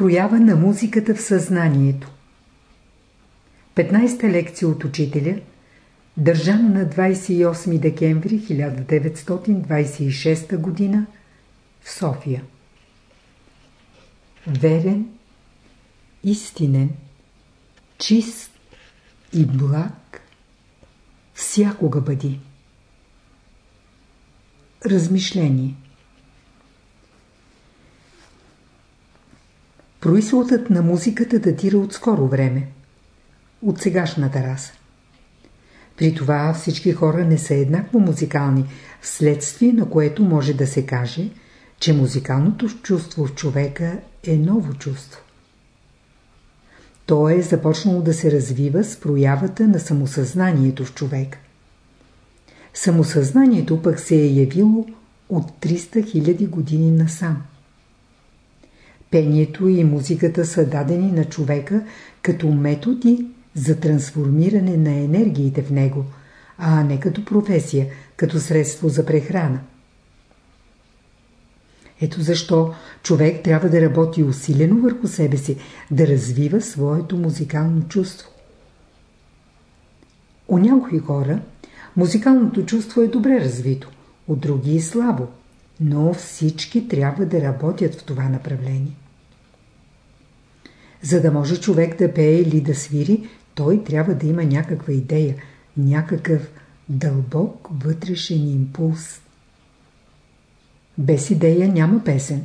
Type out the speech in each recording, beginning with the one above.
Проява на музиката в съзнанието 15-та лекция от учителя Държана на 28 декември 1926 г. в София Верен, истинен, чист и благ всякога бъди. Размишление Производът на музиката датира от скоро време, от сегашната раса. При това всички хора не са еднакво музикални, вследствие на което може да се каже, че музикалното чувство в човека е ново чувство. То е започнало да се развива с проявата на самосъзнанието в човека. Самосъзнанието пък се е явило от 300 000 години насам. Пението и музиката са дадени на човека като методи за трансформиране на енергиите в него, а не като професия, като средство за прехрана. Ето защо човек трябва да работи усилено върху себе си, да развива своето музикално чувство. У някои хора музикалното чувство е добре развито, от други и слабо, но всички трябва да работят в това направление. За да може човек да пее или да свири, той трябва да има някаква идея, някакъв дълбок вътрешен импулс. Без идея няма песен.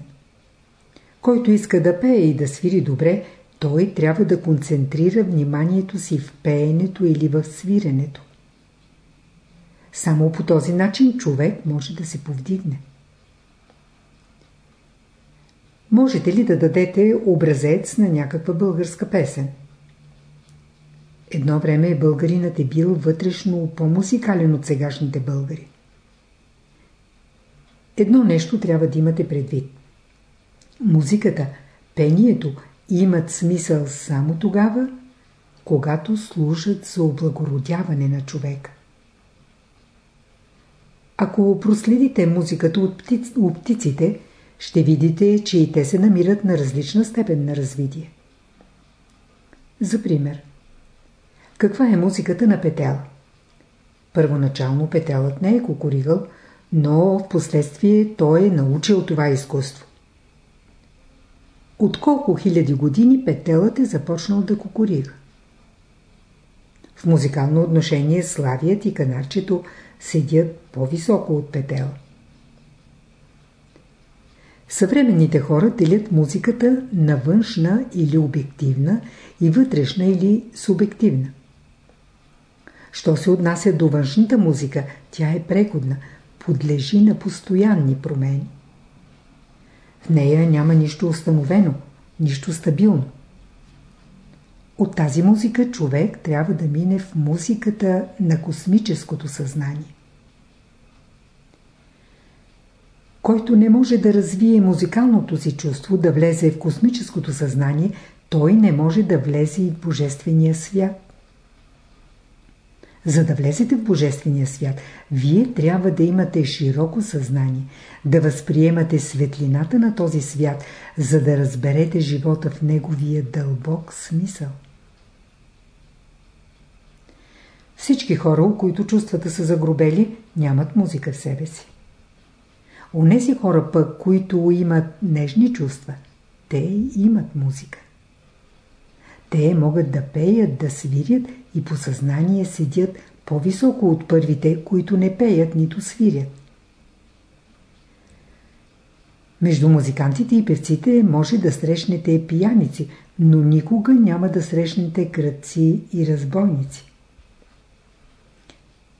Който иска да пее и да свири добре, той трябва да концентрира вниманието си в пеенето или в свиренето. Само по този начин човек може да се повдигне. Можете ли да дадете образец на някаква българска песен? Едно време българинът е бил вътрешно по-музикален от сегашните българи. Едно нещо трябва да имате предвид. Музиката, пението имат смисъл само тогава, когато служат за облагородяване на човека. Ако проследите музиката от, птиц, от птиците, ще видите, че и те се намират на различна степен на развитие. За пример, каква е музиката на петел? Първоначално петелът не е кукуригъл, но в последствие той е научил това изкуство. От колко хиляди години петелът е започнал да кукурига? В музикално отношение славият и канарчето седят по-високо от петела. Съвременните хора делят музиката на външна или обективна и вътрешна или субективна. Що се отнася до външната музика, тя е преходна, подлежи на постоянни промени. В нея няма нищо установено, нищо стабилно. От тази музика човек трябва да мине в музиката на космическото съзнание. Който не може да развие музикалното си чувство, да влезе в космическото съзнание, той не може да влезе и в Божествения свят. За да влезете в Божествения свят, вие трябва да имате широко съзнание, да възприемате светлината на този свят, за да разберете живота в неговия дълбок смисъл. Всички хора, които чувствата са загробели, нямат музика в себе си. Онези хора пък, които имат нежни чувства, те имат музика. Те могат да пеят, да свирят и по съзнание седят по-високо от първите, които не пеят, нито свирят. Между музикантите и певците може да срещнете пияници, но никога няма да срещнете кръци и разбойници.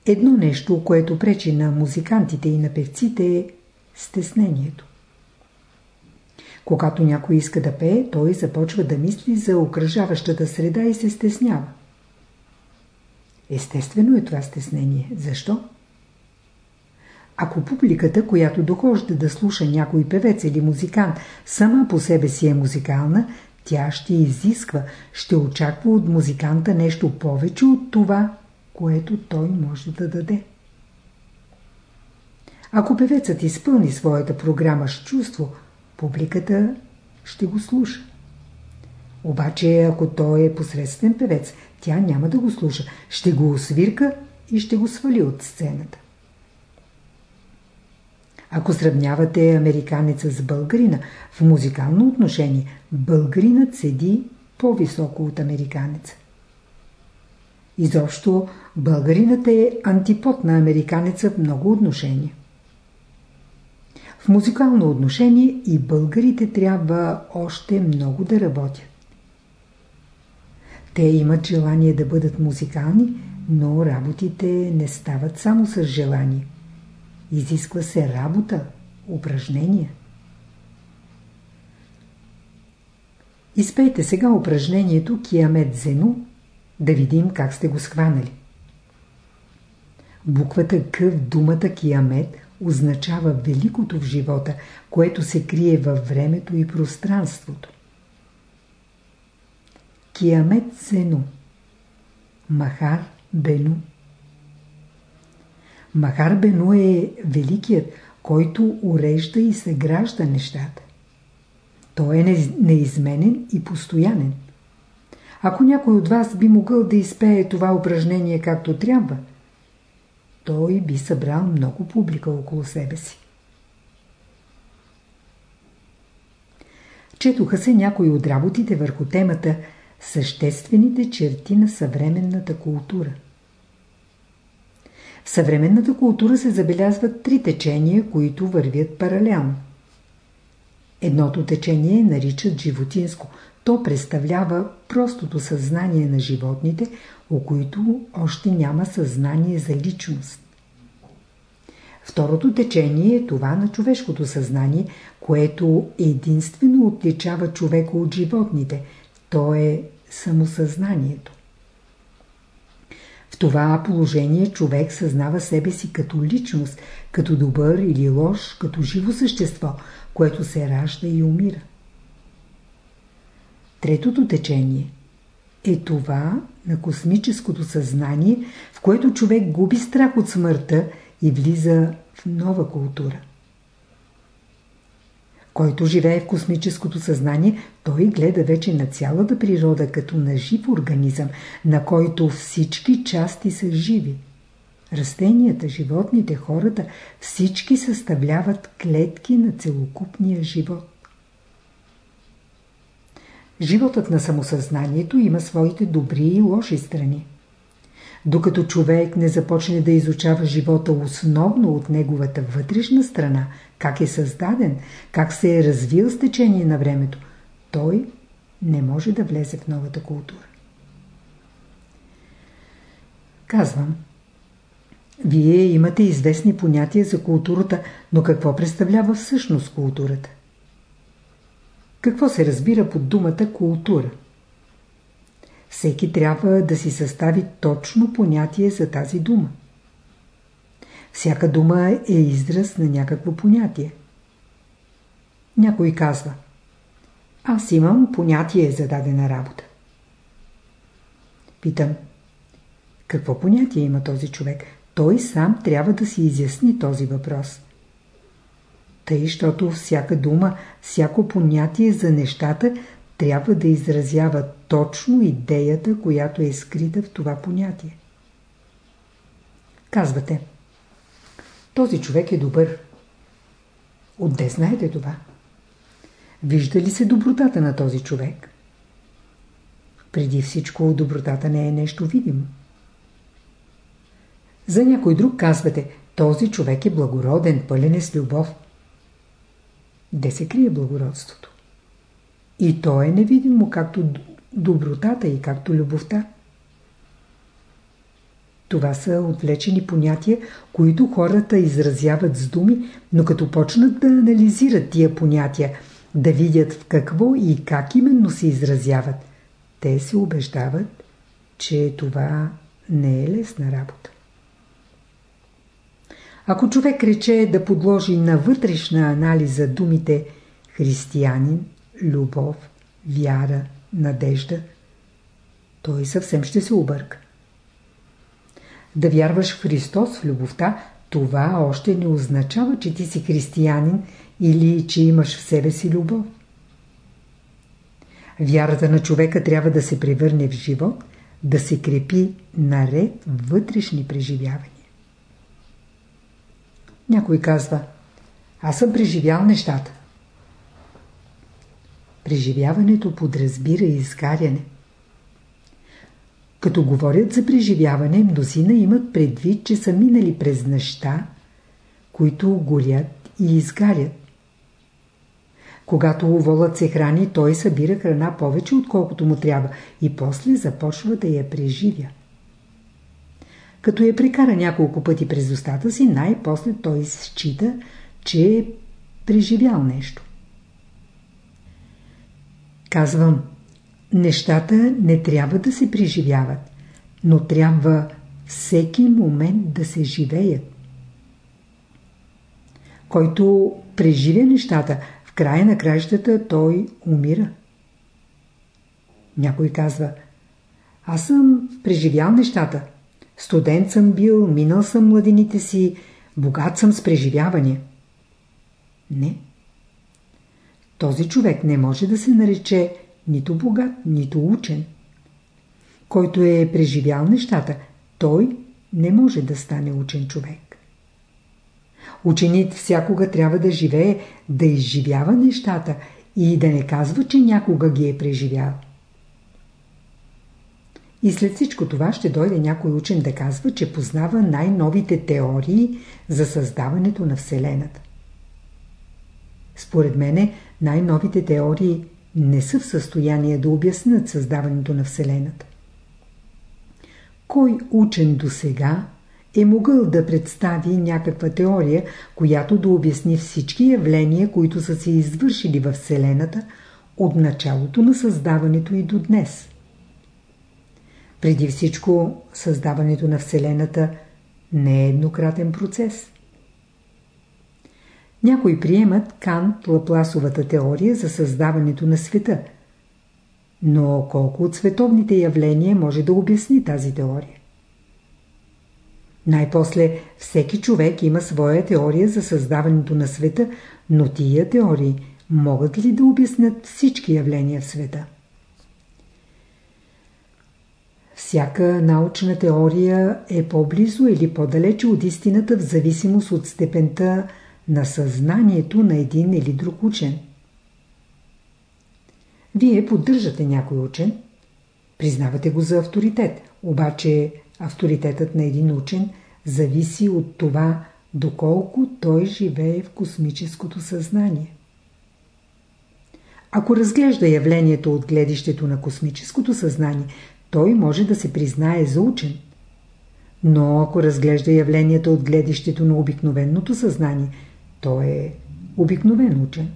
Едно нещо, което пречи на музикантите и на певците е стеснението. Когато някой иска да пее, той започва да мисли за окръжаващата среда и се стеснява. Естествено е това стеснение. Защо? Ако публиката, която дохожда да слуша някой певец или музикант, сама по себе си е музикална, тя ще изисква, ще очаква от музиканта нещо повече от това, което той може да даде. Ако певецът изпълни своята програма с чувство, публиката ще го слуша. Обаче, ако той е посредствен певец, тя няма да го слуша. Ще го освирка и ще го свали от сцената. Ако сравнявате американеца с българина, в музикално отношение българинът седи по-високо от американеца. Изобщо българинът е антипод на американеца в много отношения. В музикално отношение и българите трябва още много да работят. Те имат желание да бъдат музикални, но работите не стават само с желание. Изисква се работа, упражнения. Изпейте сега упражнението Киамет Зену, да видим как сте го схванали. Буквата К в думата Киамет означава великото в живота, което се крие във времето и пространството. Киамет Зену Махар Бену Махар Бену е великият, който урежда и съгражда нещата. Той е неизменен и постоянен. Ако някой от вас би могъл да изпее това упражнение както трябва, той би събрал много публика около себе си. Четоха се някои от работите върху темата Съществените черти на съвременната култура. В съвременната култура се забелязват три течения, които вървят паралелно. Едното течение наричат животинско. То представлява простото съзнание на животните, у които още няма съзнание за личност. Второто течение е това на човешкото съзнание, което единствено отличава човека от животните. То е самосъзнанието. В това положение човек съзнава себе си като личност, като добър или лош, като живо същество, което се ражда и умира. Третото течение е това на космическото съзнание, в което човек губи страх от смъртта и влиза в нова култура. Който живее в космическото съзнание, той гледа вече на цялата природа като на жив организъм, на който всички части са живи. Растенията, животните, хората, всички съставляват клетки на целокупния живот. Животът на самосъзнанието има своите добри и лоши страни. Докато човек не започне да изучава живота основно от неговата вътрешна страна, как е създаден, как се е развил с течение на времето, той не може да влезе в новата култура. Казвам, вие имате известни понятия за културата, но какво представлява всъщност културата? Какво се разбира под думата култура? Всеки трябва да си състави точно понятие за тази дума. Всяка дума е израз на някакво понятие. Някой казва Аз имам понятие за дадена работа. Питам Какво понятие има този човек? Той сам трябва да си изясни този въпрос. Тъй, защото всяка дума, всяко понятие за нещата трябва да изразява точно идеята, която е скрита в това понятие. Казвате, този човек е добър. Отде знаете това? Вижда ли се добротата на този човек? Преди всичко добротата не е нещо видимо. За някой друг казвате, този човек е благороден, пълен е с любов. Де се крие благородството? И то е невидимо както добротата и както любовта. Това са отвлечени понятия, които хората изразяват с думи, но като почнат да анализират тия понятия, да видят в какво и как именно се изразяват, те се убеждават, че това не е лесна работа. Ако човек рече да подложи на вътрешна анализа думите християнин, любов, вяра, надежда, той съвсем ще се обърка. Да вярваш в Христос, в любовта, това още не означава, че ти си християнин или че имаш в себе си любов. Вярата на човека трябва да се превърне в живот, да се крепи наред вътрешни преживявания. Някой казва, аз съм преживял нещата. Преживяването подразбира изгаряне. Като говорят за преживяване, мнозина имат предвид, че са минали през неща, които горят и изгарят. Когато волът се храни, той събира храна повече, отколкото му трябва и после започва да я преживя. Като я прекара няколко пъти през устата си, най-после той счита, че е преживял нещо. Казвам, нещата не трябва да се преживяват, но трябва всеки момент да се живеят. Който преживя нещата, в края на краищата той умира. Някой казва, аз съм преживял нещата. Студент съм бил, минал съм младените си, богат съм с преживяване. Не. Този човек не може да се нарече нито богат, нито учен. Който е преживял нещата, той не може да стане учен човек. Ученик всякога трябва да живее, да изживява нещата и да не казва, че някога ги е преживял. И след всичко това ще дойде някой учен да казва, че познава най-новите теории за създаването на Вселената. Според мене най-новите теории не са в състояние да обяснят създаването на Вселената. Кой учен до сега е могъл да представи някаква теория, която да обясни всички явления, които са се извършили във Вселената от началото на създаването и до днес? Преди всичко, създаването на Вселената не е еднократен процес. Някои приемат Кант Лапласовата теория за създаването на света. Но колко от световните явления може да обясни тази теория? Най-после всеки човек има своя теория за създаването на света, но тия теории могат ли да обяснят всички явления в света? Всяка научна теория е по-близо или по-далече от истината в зависимост от степента на съзнанието на един или друг учен. Вие поддържате някой учен, признавате го за авторитет, обаче авторитетът на един учен зависи от това, доколко той живее в космическото съзнание. Ако разглежда явлението от гледището на космическото съзнание, той може да се признае за учен. Но ако разглежда явлението от гледището на обикновеното съзнание, той е обикновен учен.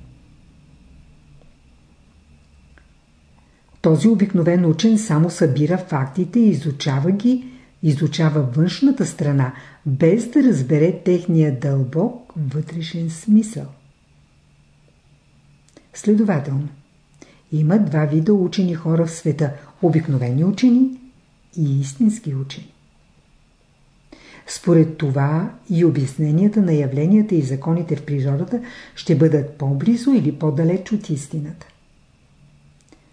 Този обикновен учен само събира фактите и изучава ги, изучава външната страна, без да разбере техния дълбок вътрешен смисъл. Следователно, има два вида учени хора в света – обикновени учени и истински учени. Според това и обясненията на явленията и законите в природата ще бъдат по-близо или по-далеч от истината.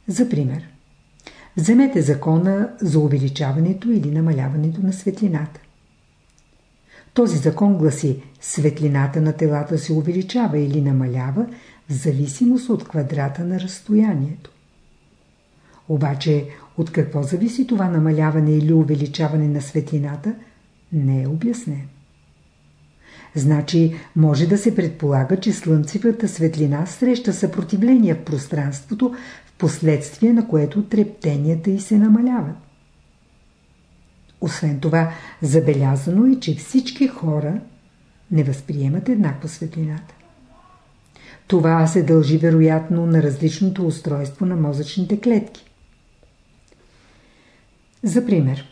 За пример, вземете закона за увеличаването или намаляването на светлината. Този закон гласи, светлината на телата се увеличава или намалява в зависимост от квадрата на разстоянието. Обаче, от какво зависи това намаляване или увеличаване на светлината – не е обяснен. Значи може да се предполага, че слънцевата светлина среща съпротивление в пространството, в последствие на което трептенията й се намаляват. Освен това, забелязано е, че всички хора не възприемат еднакво светлината. Това се дължи вероятно на различното устройство на мозъчните клетки. За пример,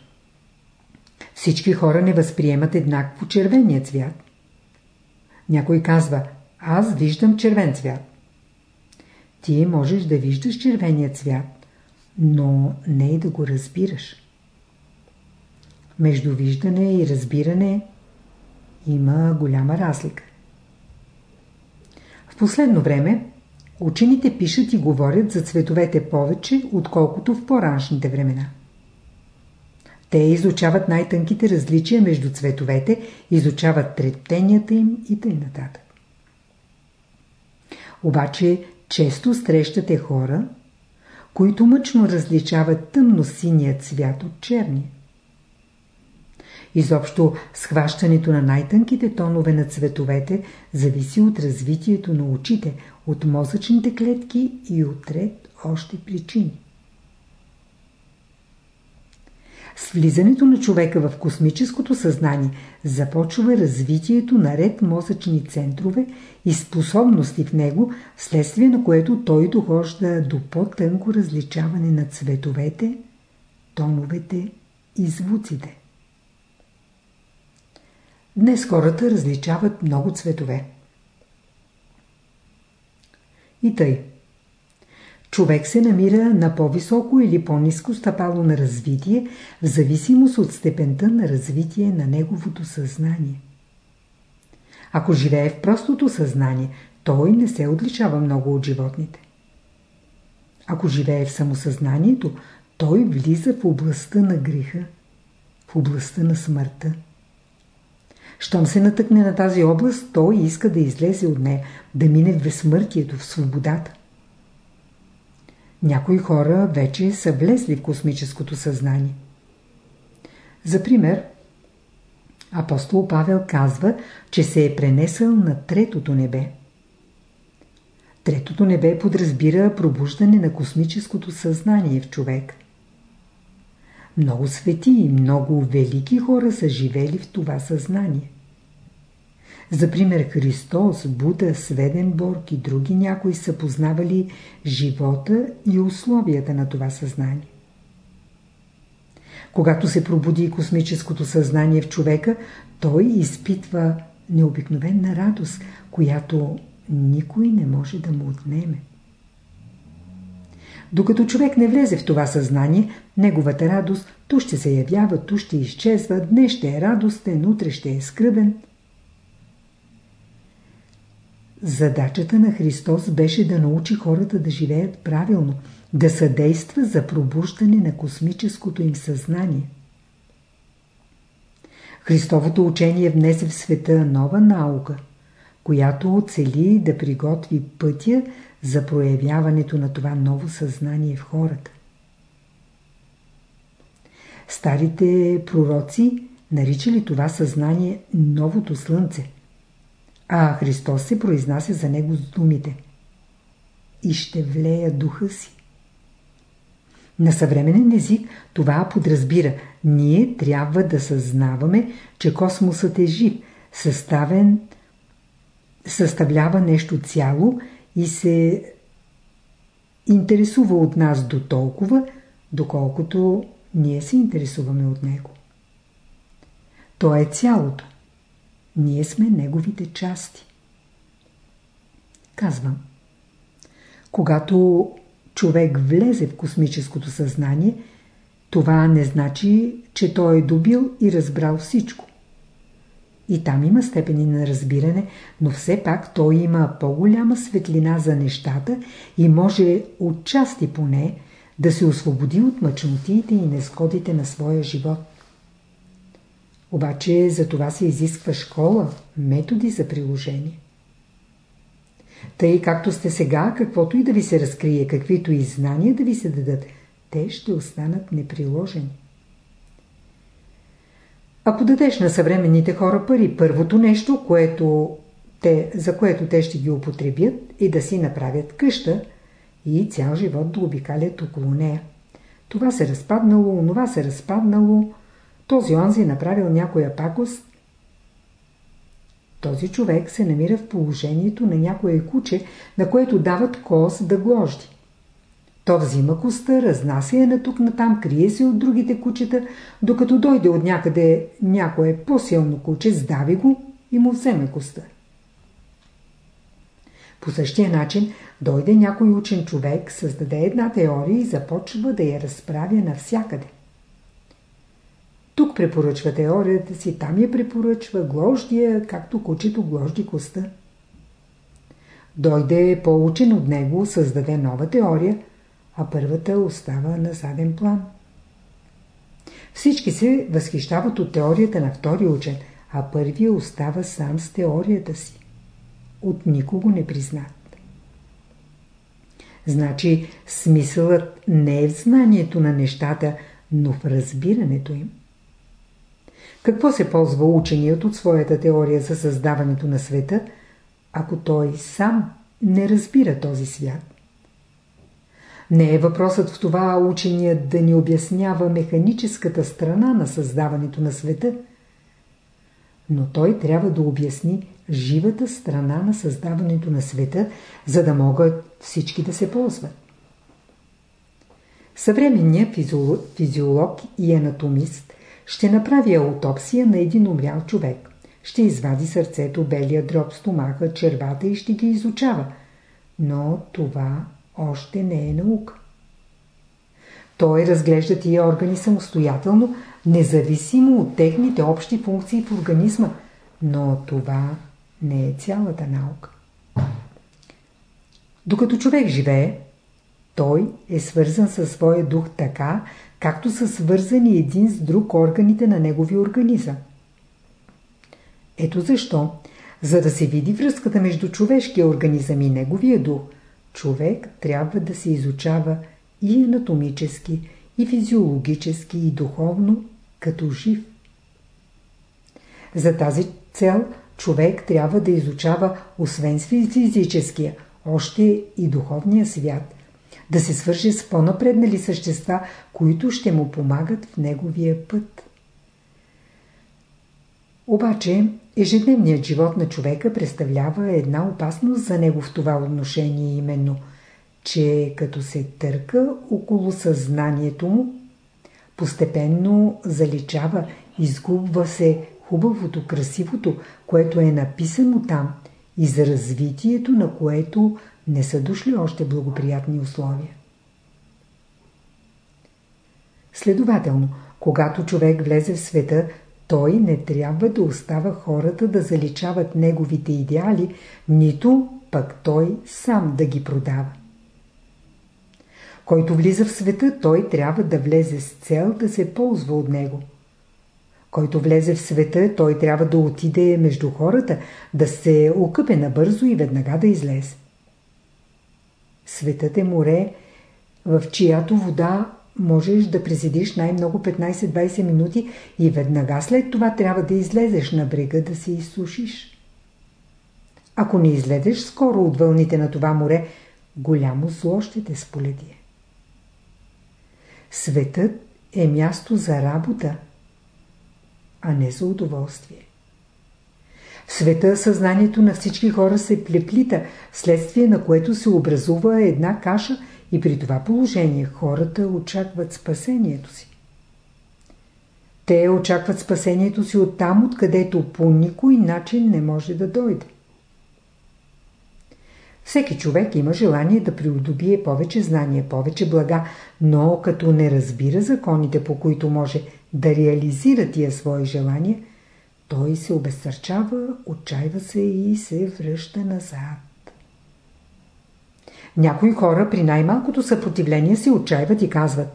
всички хора не възприемат еднакво червения цвят. Някой казва, аз виждам червен цвят. Ти можеш да виждаш червения цвят, но не и да го разбираш. Между виждане и разбиране има голяма разлика. В последно време Учените пишат и говорят за цветовете повече, отколкото в по-раншните времена. Те изучават най-тънките различия между цветовете, изучават трептенията им и т.н. Обаче често срещате хора, които мъчно различават тъмно-синия цвят от черния. Изобщо схващането на най-тънките тонове на цветовете зависи от развитието на очите, от мозъчните клетки и от ред още причини. С влизането на човека в космическото съзнание започва развитието на ред мозъчни центрове и способности в него, вследствие на което той дохожда до по-тънко различаване на цветовете, тоновете и звуците. Днес хората различават много цветове. И тъй. Човек се намира на по-високо или по-низко стъпало на развитие, в зависимост от степента на развитие на неговото съзнание. Ако живее в простото съзнание, той не се отличава много от животните. Ако живее в самосъзнанието, той влиза в областта на греха, в областта на смъртта. Щом се натъкне на тази област, той иска да излезе от нея, да мине в безсмъртието, в свободата. Някои хора вече са влезли в космическото съзнание. За пример, апостол Павел казва, че се е пренесъл на третото небе. Третото небе подразбира пробуждане на космическото съзнание в човек. Много свети и много велики хора са живели в това съзнание. За пример Христос, Буда, Сведенборг и други някои са познавали живота и условията на това съзнание. Когато се пробуди космическото съзнание в човека, той изпитва необикновена радост, която никой не може да му отнеме. Докато човек не влезе в това съзнание, неговата радост ту ще се явява, ту ще изчезва, днес ще е радостен, утре ще е скръбен – Задачата на Христос беше да научи хората да живеят правилно, да съдейства за пробуждане на космическото им съзнание. Христовото учение внесе в света нова наука, която оцели да приготви пътя за проявяването на това ново съзнание в хората. Старите пророци наричали това съзнание новото слънце – а Христос се произнася за него с думите И ще влея духа си. На съвременен език това подразбира. Ние трябва да съзнаваме, че космосът е жив, съставен, съставлява нещо цяло и се интересува от нас до толкова, доколкото ние се интересуваме от него. То е цялото. Ние сме неговите части. Казвам. Когато човек влезе в космическото съзнание, това не значи, че той е добил и разбрал всичко. И там има степени на разбиране, но все пак той има по-голяма светлина за нещата и може отчасти поне да се освободи от мъчнотиите и незгодите на своя живот. Обаче за това се изисква школа, методи за приложение. Тъй както сте сега, каквото и да ви се разкрие, каквито и знания да ви се дадат, те ще останат неприложени. Ако дадеш на съвременните хора пари, първото нещо, което те, за което те ще ги употребят, и да си направят къща и цял живот да обикалят около нея. Това се разпаднало, онова се разпаднало, този онзи е направил някоя пакост. Този човек се намира в положението на някое куче, на което дават кос да гложди. То взима коста, разнася я на тук натам, крие се от другите кучета, докато дойде от някъде някое по-силно куче, сдави го и му вземе коста. По същия начин дойде някой учен човек, създаде една теория и започва да я разправя навсякъде. Тук препоръчва теорията си, там я препоръчва, глождия, както кучето гложди коста. дойде по-учен от него, създаде нова теория, а първата остава на заден план. Всички се възхищават от теорията на втори учен, а първия остава сам с теорията си. От никого не признат. Значи смисълът не е в знанието на нещата, но в разбирането им. Какво се ползва ученият от своята теория за създаването на света, ако той сам не разбира този свят? Не е въпросът в това ученият да ни обяснява механическата страна на създаването на света, но той трябва да обясни живата страна на създаването на света, за да могат всички да се ползват. Съвременният физиолог и анатомист ще направи аутопсия на един умрял човек. Ще извади сърцето, белия дроб, стомаха, червата и ще ги изучава. Но това още не е наука. Той разглежда тия органи самостоятелно, независимо от техните общи функции в организма, но това не е цялата наука. Докато човек живее, той е свързан със своя дух така, както са свързани един с друг органите на негови организъм. Ето защо, за да се види връзката между човешкия организъм и неговия дух, човек трябва да се изучава и анатомически, и физиологически, и духовно, като жив. За тази цел човек трябва да изучава освен физическия, още и духовния свят, да се свърже с по-напреднали същества, които ще му помагат в неговия път. Обаче, ежедневният живот на човека представлява една опасност за него в това отношение именно, че като се търка около съзнанието му, постепенно заличава, изгубва се хубавото, красивото, което е написано там и за развитието на което не са дошли още благоприятни условия. Следователно, когато човек влезе в света, той не трябва да остава хората да заличават неговите идеали, нито пък той сам да ги продава. Който влиза в света, той трябва да влезе с цел да се ползва от него. Който влезе в света, той трябва да отиде между хората, да се окъпе набързо и веднага да излезе. Светът е море, в чиято вода можеш да преседиш най-много 15-20 минути и веднага след това трябва да излезеш на брега да се изсушиш. Ако не излезеш скоро от вълните на това море, голямо зло ще те сполети. Светът е място за работа, а не за удоволствие. Света съзнанието на всички хора се плеплита, следствие на което се образува една каша и при това положение хората очакват спасението си. Те очакват спасението си от там, откъдето по никой начин не може да дойде. Всеки човек има желание да придобие повече знания, повече блага, но като не разбира законите, по които може да реализира тия свои желания – той се обезсърчава, отчаива се и се връща назад. Някои хора при най-малкото съпротивление се отчаиват и казват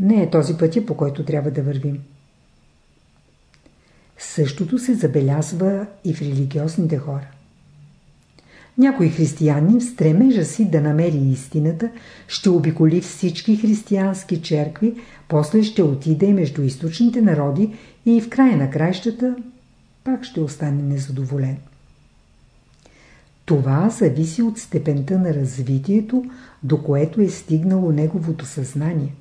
Не е този пътя, по който трябва да вървим. Същото се забелязва и в религиозните хора. Някой християнин в стремежа си да намери истината, ще обиколи всички християнски черкви, после ще отиде между източните народи и в края на краищата пак ще остане незадоволен. Това зависи от степента на развитието, до което е стигнало неговото съзнание.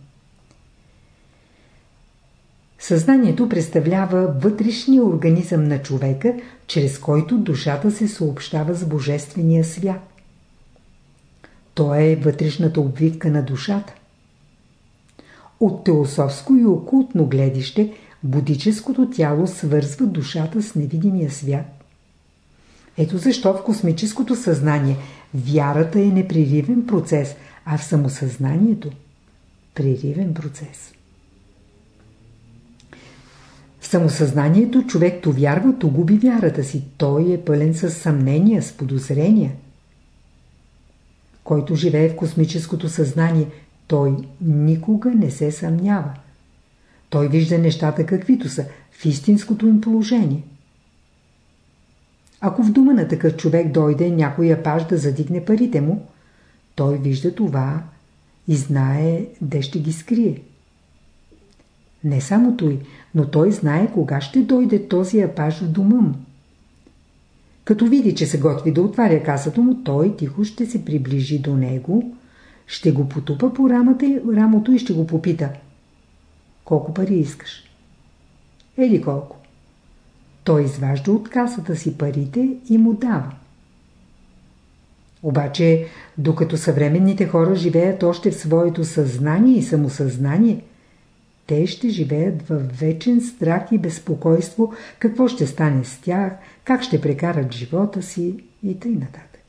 Съзнанието представлява вътрешния организъм на човека, чрез който душата се съобщава с Божествения свят. То е вътрешната обвивка на душата. От теософско и окултно гледище будическото тяло свързва душата с невидимия свят. Ето защо в космическото съзнание вярата е непреривен процес, а в самосъзнанието – преривен процес. В самосъзнанието човек то вярва, то губи вярата си. Той е пълен с съмнения, с подозрения. Който живее в космическото съзнание, той никога не се съмнява. Той вижда нещата каквито са, в истинското им положение. Ако в дума на такъв човек дойде някой апаш да задигне парите му, той вижда това и знае де ще ги скрие. Не само той, но той знае кога ще дойде този апаш в дома му. Като види, че се готви да отваря касата му, той тихо ще се приближи до него, ще го потупа по рамата, рамото и ще го попита. Колко пари искаш? Еди колко? Той изважда от касата си парите и му дава. Обаче, докато съвременните хора живеят още в своето съзнание и самосъзнание, те ще живеят в вечен страх и безпокойство, какво ще стане с тях, как ще прекарат живота си и т.н. нататък.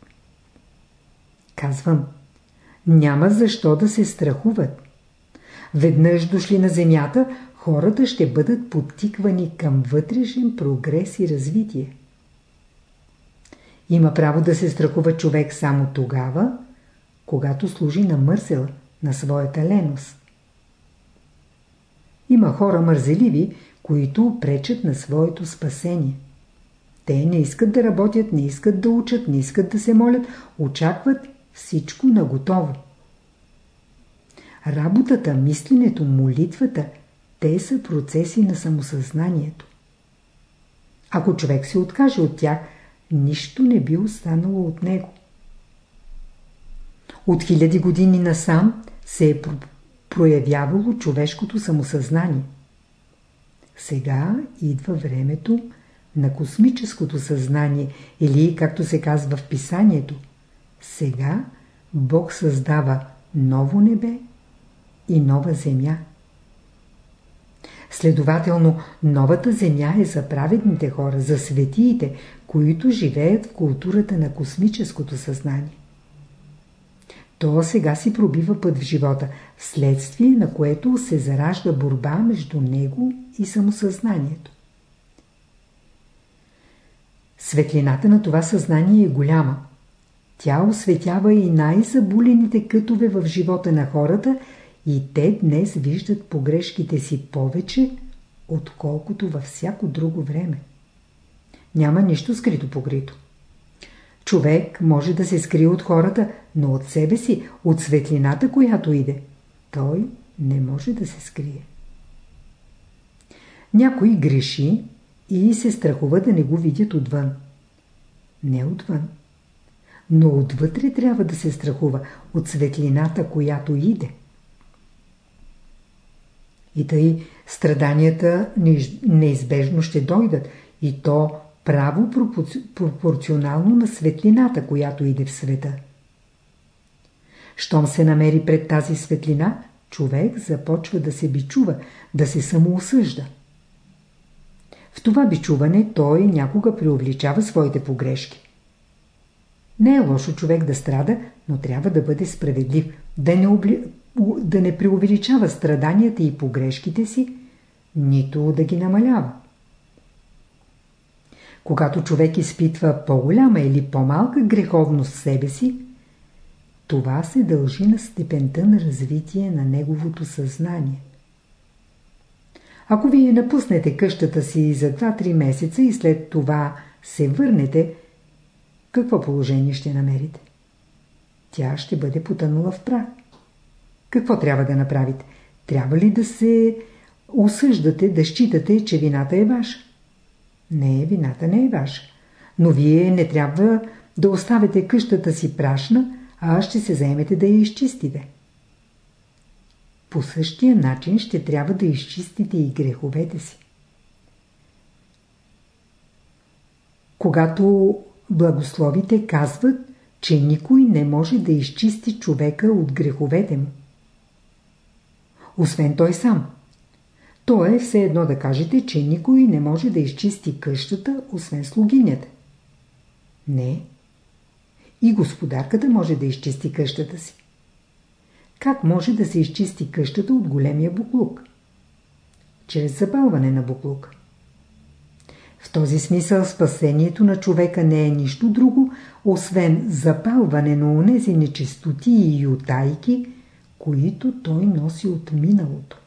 Казвам, няма защо да се страхуват. Веднъж дошли на земята, хората ще бъдат подтиквани към вътрешен прогрес и развитие. Има право да се страхува човек само тогава, когато служи на мърсела, на своята леност. Има хора мързеливи, които пречат на своето спасение. Те не искат да работят, не искат да учат, не искат да се молят, очакват всичко наготово. Работата, мисленето, молитвата – те са процеси на самосъзнанието. Ако човек се откаже от тях, нищо не би останало от него. От хиляди години насам се е проявявало човешкото самосъзнание. Сега идва времето на космическото съзнание или, както се казва в писанието, сега Бог създава ново небе и нова земя. Следователно, новата земя е за праведните хора, за светиите, които живеят в културата на космическото съзнание. То сега си пробива път в живота, вследствие на което се заражда борба между него и самосъзнанието. Светлината на това съзнание е голяма. Тя осветява и най-забулените кътове в живота на хората и те днес виждат погрешките си повече, отколкото във всяко друго време. Няма нищо скрито покрито. Човек може да се скрие от хората, но от себе си, от светлината, която иде, той не може да се скрие. Някой греши и се страхува да не го видят отвън. Не отвън. Но отвътре трябва да се страхува от светлината, която иде. И тъй страданията неизбежно ще дойдат и то право пропорционално на светлината, която иде в света. Щом се намери пред тази светлина, човек започва да се бичува, да се самоосъжда. В това бичуване той някога преувеличава своите погрешки. Не е лошо човек да страда, но трябва да бъде справедлив, да не, обли да не преувеличава страданията и погрешките си, нито да ги намалява. Когато човек изпитва по-голяма или по-малка греховност в себе си, това се дължи на степента на развитие на неговото съзнание. Ако вие напуснете къщата си за 2-3 месеца и след това се върнете, какво положение ще намерите? Тя ще бъде потънала в прах. Какво трябва да направите? Трябва ли да се осъждате, да считате, че вината е ваша? Не, вината не е ваша. Но вие не трябва да оставите къщата си прашна, а ще се заемете да я изчистите. По същия начин ще трябва да изчистите и греховете си. Когато благословите казват, че никой не може да изчисти човека от греховете му освен той сам. То е все едно да кажете, че никой не може да изчисти къщата, освен слугинята. Не. И господарката може да изчисти къщата си. Как може да се изчисти къщата от големия буклук? Чрез запалване на буклук. В този смисъл спасението на човека не е нищо друго, освен запалване на онези нечистоти и утайки, които той носи от миналото.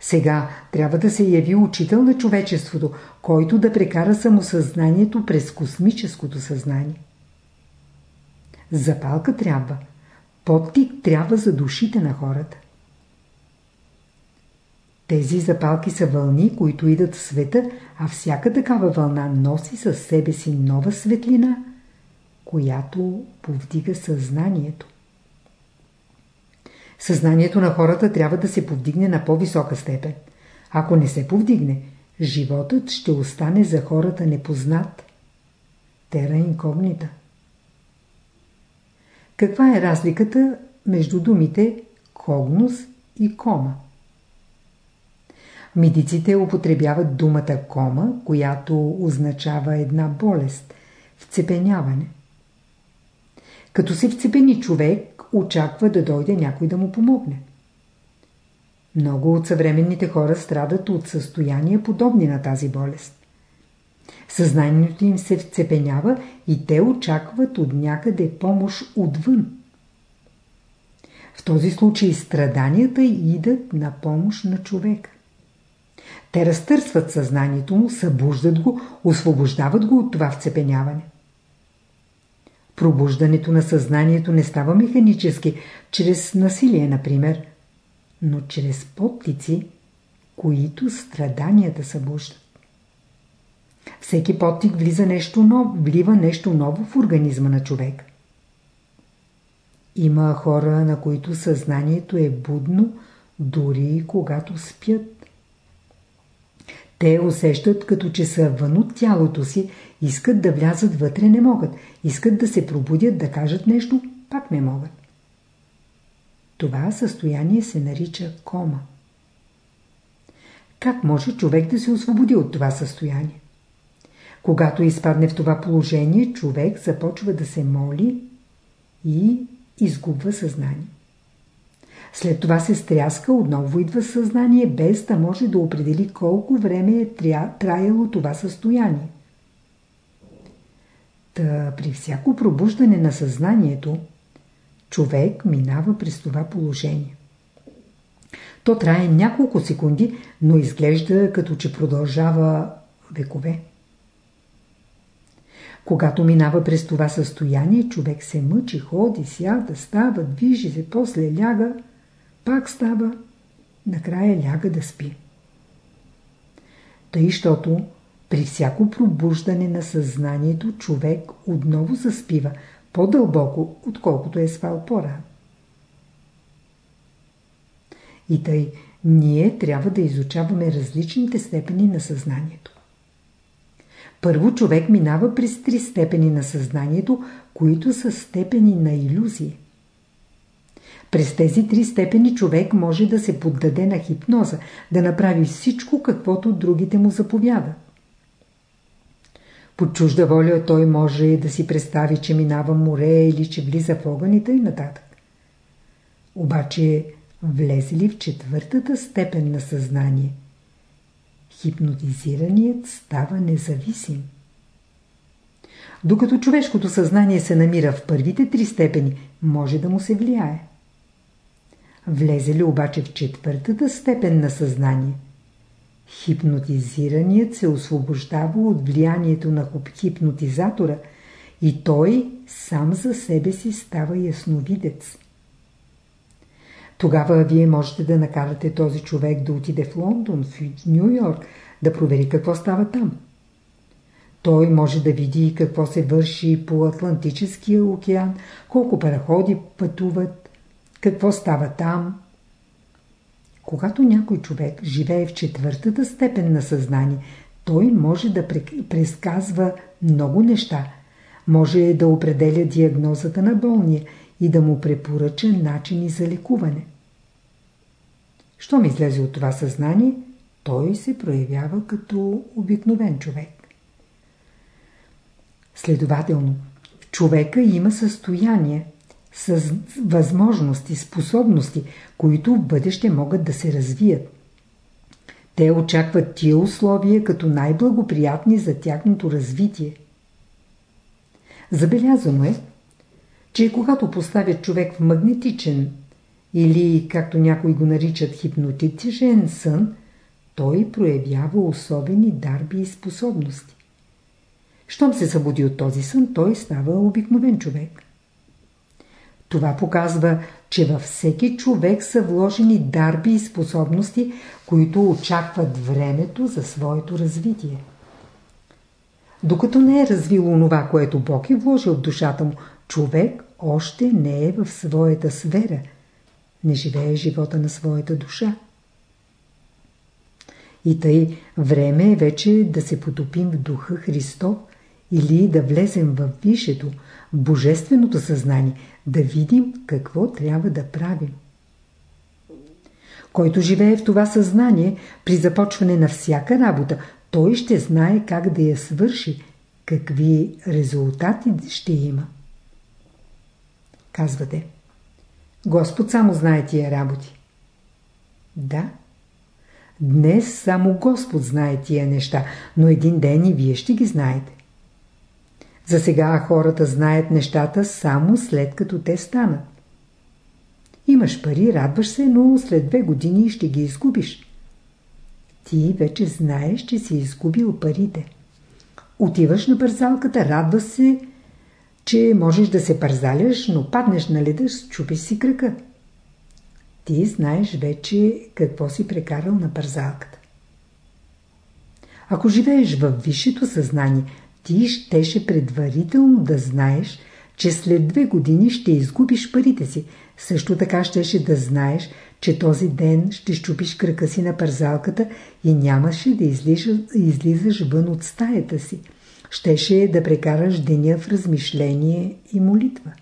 Сега трябва да се яви учител на човечеството, който да прекара самосъзнанието през космическото съзнание. Запалка трябва. Подтик трябва за душите на хората. Тези запалки са вълни, които идат в света, а всяка такава вълна носи със себе си нова светлина, която повдига съзнанието. Съзнанието на хората трябва да се повдигне на по-висока степен. Ако не се повдигне, животът ще остане за хората непознат. Тера инкогнита. Каква е разликата между думите когнус и кома? Медиците употребяват думата кома, която означава една болест – вцепеняване. Като се вцепени човек, очаква да дойде някой да му помогне. Много от съвременните хора страдат от състояния подобни на тази болест. Съзнанието им се вцепенява и те очакват от някъде помощ отвън. В този случай страданията идат на помощ на човека. Те разтърсват съзнанието му, събуждат го, освобождават го от това вцепеняване. Пробуждането на съзнанието не става механически, чрез насилие, например, но чрез подтици, които страданията събуждат. Всеки подтик влиза нещо ново, влива нещо ново в организма на човек. Има хора, на които съзнанието е будно, дори когато спят. Те усещат като че са вън от тялото си, искат да влязат вътре, не могат. Искат да се пробудят, да кажат нещо, пак не могат. Това състояние се нарича кома. Как може човек да се освободи от това състояние? Когато изпадне в това положение, човек започва да се моли и изгубва съзнание. След това се стряска, отново идва съзнание, без да може да определи колко време е траяло това състояние. Та при всяко пробуждане на съзнанието, човек минава през това положение. То трае няколко секунди, но изглежда като че продължава векове. Когато минава през това състояние, човек се мъчи, ходи, сяда, става, движи се, после ляга – пак става, накрая ляга да спи. Тъй, щото при всяко пробуждане на съзнанието човек отново заспива по-дълбоко, отколкото е спал по-рано. И тъй, ние трябва да изучаваме различните степени на съзнанието. Първо човек минава през три степени на съзнанието, които са степени на иллюзии. През тези три степени човек може да се поддаде на хипноза, да направи всичко, каквото другите му заповядат. По чужда воля той може да си представи, че минава море или че влиза в огъните и нататък. Обаче влезе ли в четвъртата степен на съзнание, хипнотизираният става независим. Докато човешкото съзнание се намира в първите три степени, може да му се влияе. Влезе ли обаче в четвъртата степен на съзнание, хипнотизираният се освобождава от влиянието на хипнотизатора и той сам за себе си става ясновидец. Тогава вие можете да накарате този човек да отиде в Лондон, в Нью Йорк, да провери какво става там. Той може да види какво се върши по Атлантическия океан, колко параходи пътуват, какво става там? Когато някой човек живее в четвъртата степен на съзнание, той може да предсказва много неща. Може да определя диагнозата на болния и да му препоръча начини за лекуване. Щом излезе от това съзнание, той се проявява като обикновен човек. Следователно, в човека има състояние – с възможности, способности, които в бъдеще могат да се развият. Те очакват тия условия като най-благоприятни за тяхното развитие. Забелязано е, че когато поставят човек в магнетичен или, както някои го наричат, хипнотичен сън, той проявява особени дарби и способности. Щом се събуди от този сън, той става обикновен човек. Това показва, че във всеки човек са вложени дарби и способности, които очакват времето за своето развитие. Докато не е развил онова, което Бог е вложил в душата му, човек още не е в своята сфера, не живее живота на своята душа. И тъй време е вече да се потопим в духа Христов или да влезем в висшето, божественото съзнание, да видим какво трябва да правим. Който живее в това съзнание, при започване на всяка работа, той ще знае как да я свърши, какви резултати ще има. Казвате, Господ само знае тия работи. Да, днес само Господ знае тия неща, но един ден и вие ще ги знаете. За сега хората знаят нещата само след като те станат. Имаш пари, радваш се, но след две години ще ги изгубиш. Ти вече знаеш, че си изгубил парите. Отиваш на парзалката, радва се, че можеш да се парзаляш, но паднеш на леда, чупиш си кръка. Ти знаеш вече какво си прекарал на парзалката. Ако живееш в висшето съзнание, ти щеше предварително да знаеш, че след две години ще изгубиш парите си. Също така щеше да знаеш, че този ден ще щупиш крака си на парзалката и нямаше да излизаш, излизаш вън от стаята си. Щеше да прекараш деня в размишление и молитва.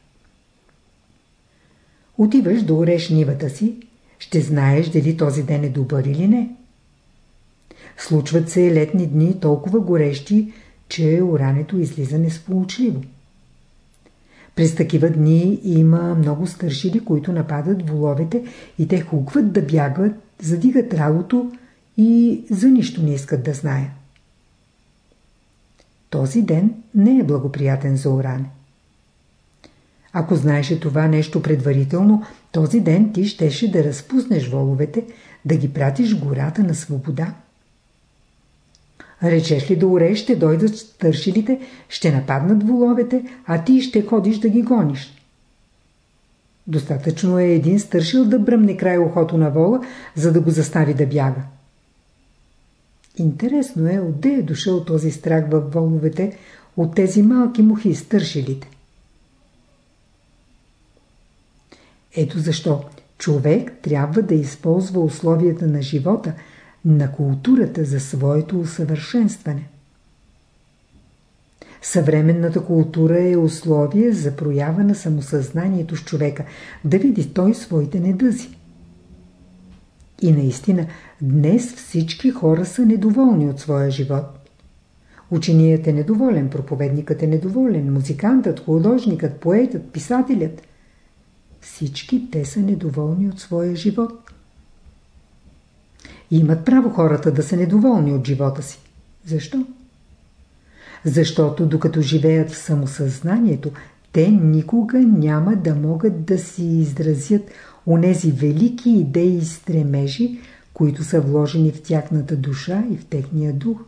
Отиваш да ореш нивата си, ще знаеш дали този ден е добър или не. Случват се летни дни толкова горещи, че урането излиза несполучливо. През такива дни има много стършили, които нападат воловете и те хукват да бягат, задигат работо и за нищо не искат да знаят. Този ден не е благоприятен за уране. Ако знаеше това нещо предварително, този ден ти щеше да разпуснеш воловете, да ги пратиш гората на свобода. Речеш ли да урееш, ще дойдат стършилите, ще нападнат воловете, а ти ще ходиш да ги гониш. Достатъчно е един стършил да бръмне край ухото на вола, за да го застави да бяга. Интересно е, отде е дошъл този страх във воловете от тези малки мухи стършилите. Ето защо човек трябва да използва условията на живота – на културата за своето усъвършенстване. Съвременната култура е условие за проява на самосъзнанието с човека, да види той своите недъзи. И наистина, днес всички хора са недоволни от своя живот. Ученият е недоволен, проповедникът е недоволен, музикантът, художникът, поетът, писателят. Всички те са недоволни от своя живот. Имат право хората да са недоволни от живота си. Защо? Защото докато живеят в самосъзнанието, те никога няма да могат да си изразят онези велики идеи и стремежи, които са вложени в тяхната душа и в техния дух.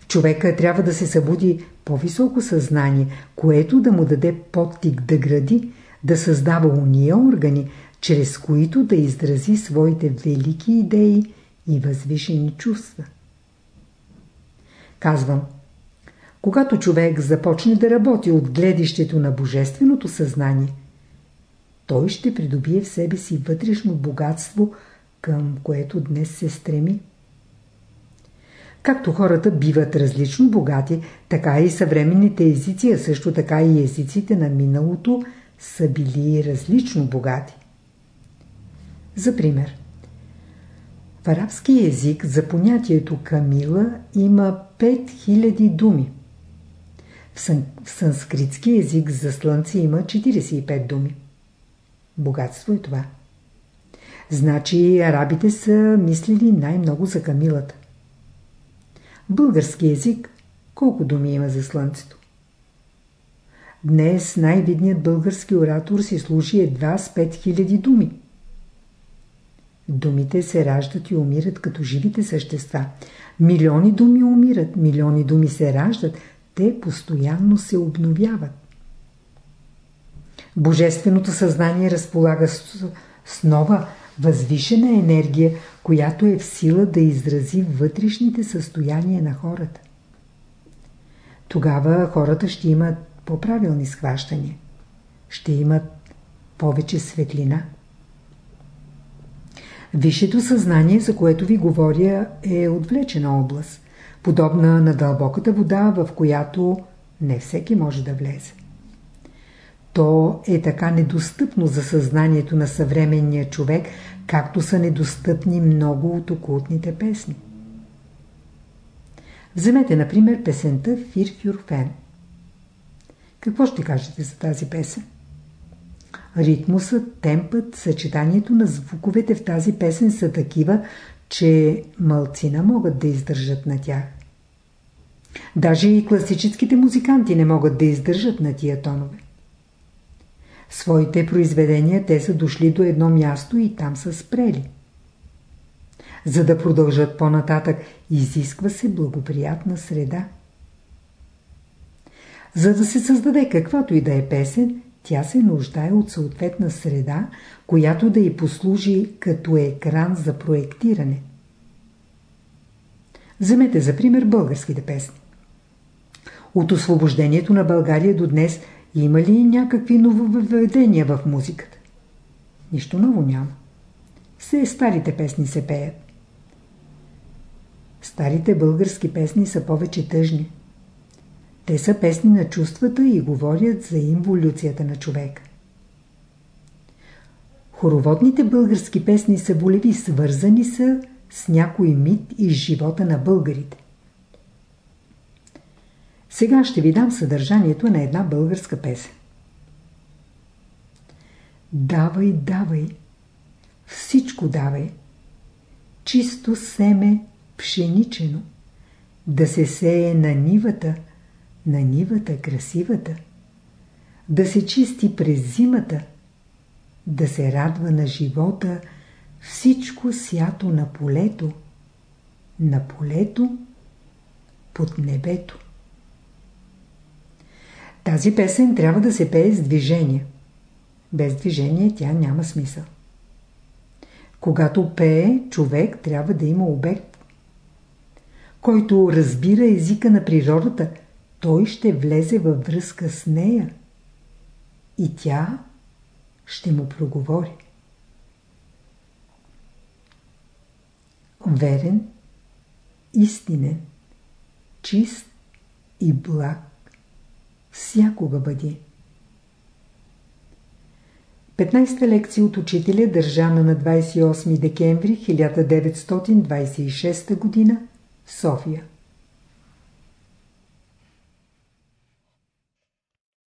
В човека трябва да се събуди по-високо съзнание, което да му даде подтик да гради, да създава уния органи, чрез които да изрази своите велики идеи и възвишени чувства. Казвам, когато човек започне да работи от гледището на божественото съзнание, той ще придобие в себе си вътрешно богатство, към което днес се стреми. Както хората биват различно богати, така и съвременните езици, а също така и езиците на миналото са били различно богати. За пример. В арабски език за понятието камила има 5000 думи. В, сан, в санскритски език за слънце има 45 думи. Богатство е това. Значи арабите са мислили най-много за камилата. Български език колко думи има за слънцето? Днес най-видният български оратор си служи едва с 5000 думи. Думите се раждат и умират като живите същества. Милиони думи умират, милиони думи се раждат, те постоянно се обновяват. Божественото съзнание разполага с, с нова, възвишена енергия, която е в сила да изрази вътрешните състояния на хората. Тогава хората ще имат по-правилни схващания. Ще имат повече светлина. Висшето съзнание, за което ви говоря, е отвлечена област, подобна на дълбоката вода, в която не всеки може да влезе. То е така недостъпно за съзнанието на съвременния човек, както са недостъпни много от окултните песни. Вземете, например, песента Фир Фюрфен. Какво ще кажете за тази песен? Ритмусът, темпът, съчетанието на звуковете в тази песен са такива, че мълцина могат да издържат на тях. Даже и класическите музиканти не могат да издържат на тия тонове. Своите произведения те са дошли до едно място и там са спрели. За да продължат по-нататък, изисква се благоприятна среда. За да се създаде каквато и да е песен, тя се нуждае от съответна среда, която да й послужи като екран за проектиране. Вземете за пример българските песни. От освобождението на България до днес има ли някакви нововведения в музиката? Нищо ново няма. Все старите песни се пеят. Старите български песни са повече тъжни. Те са песни на чувствата и говорят за инволюцията на човека. Хороводните български песни са болеви, свързани са с някой мит и живота на българите. Сега ще ви дам съдържанието на една българска песен. Давай, давай, всичко давай, чисто семе пшеничено, да се сее на нивата – на нивата красивата, да се чисти през зимата, да се радва на живота всичко сято на полето, на полето под небето. Тази песен трябва да се пее с движение. Без движение тя няма смисъл. Когато пее, човек трябва да има обект. Който разбира езика на природата – той ще влезе във връзка с нея и тя ще му проговори. Верен, истинен, чист и благ всякога бъди. 15-та лекция от учителя държана на 28 декември 1926 г. София